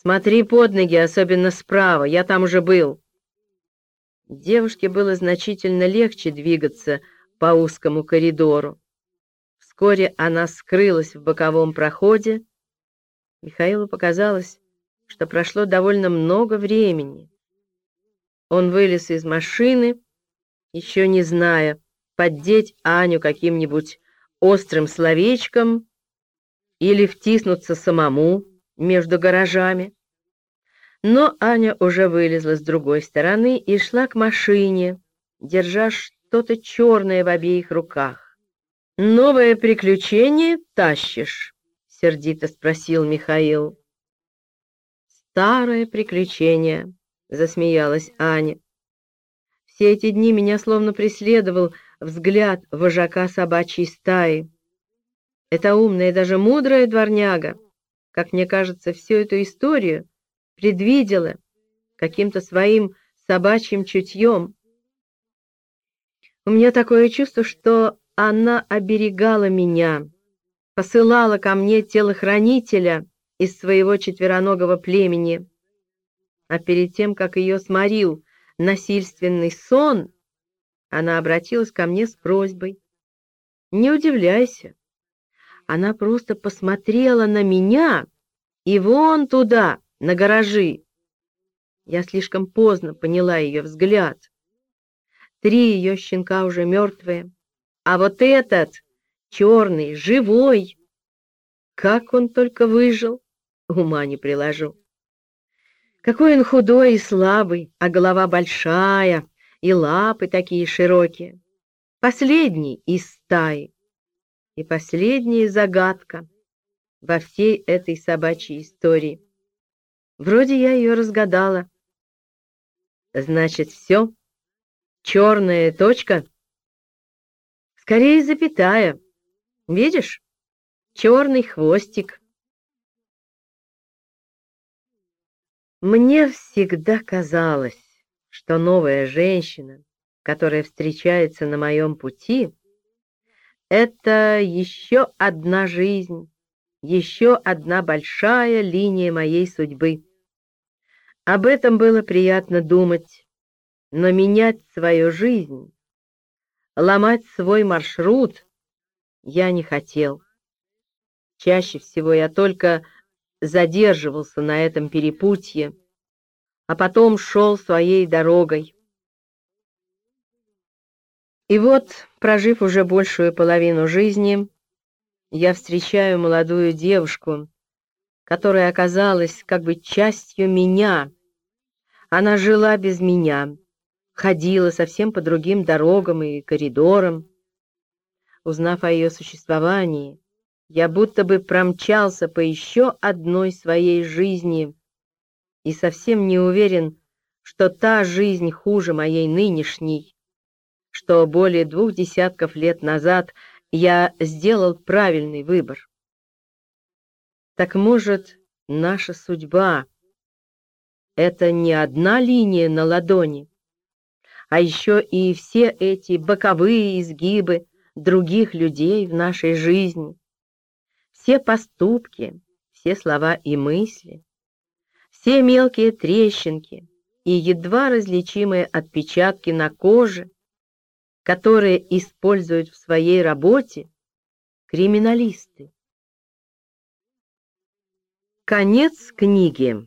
Смотри под ноги, особенно справа, я там уже был. Девушке было значительно легче двигаться по узкому коридору. Вскоре она скрылась в боковом проходе. Михаилу показалось, что прошло довольно много времени. Он вылез из машины, еще не зная, поддеть Аню каким-нибудь острым словечком или втиснуться самому между гаражами. Но Аня уже вылезла с другой стороны и шла к машине, держа что-то черное в обеих руках. «Новое приключение тащишь?» — сердито спросил Михаил. «Старое приключение», — засмеялась Аня. «Все эти дни меня словно преследовал взгляд вожака собачьей стаи. Это умная даже мудрая дворняга, как мне кажется, всю эту историю предвидела каким-то своим собачьим чутьем. У меня такое чувство, что она оберегала меня, посылала ко мне телохранителя из своего четвероногого племени. А перед тем, как ее сморил насильственный сон, она обратилась ко мне с просьбой. «Не удивляйся, она просто посмотрела на меня и вон туда, на гаражи. Я слишком поздно поняла ее взгляд. Три ее щенка уже мертвые, а вот этот, черный, живой. Как он только выжил, ума не приложу. Какой он худой и слабый, а голова большая, и лапы такие широкие. Последний из стаи. И последняя загадка во всей этой собачьей истории. Вроде я ее разгадала. Значит, все? Черная точка? Скорее запятая. Видишь? Черный хвостик. Мне всегда казалось, что новая женщина, которая встречается на моем пути, это еще одна жизнь, еще одна большая линия моей судьбы. Об этом было приятно думать, но менять свою жизнь, ломать свой маршрут я не хотел. Чаще всего я только задерживался на этом перепутье, а потом шел своей дорогой. И вот, прожив уже большую половину жизни, я встречаю молодую девушку, которая оказалась как бы частью меня. Она жила без меня, ходила совсем по другим дорогам и коридорам. Узнав о ее существовании, я будто бы промчался по еще одной своей жизни и совсем не уверен, что та жизнь хуже моей нынешней что более двух десятков лет назад я сделал правильный выбор. Так может, наша судьба — это не одна линия на ладони, а еще и все эти боковые изгибы других людей в нашей жизни, все поступки, все слова и мысли, все мелкие трещинки и едва различимые отпечатки на коже — которые используют в своей работе криминалисты. Конец книги.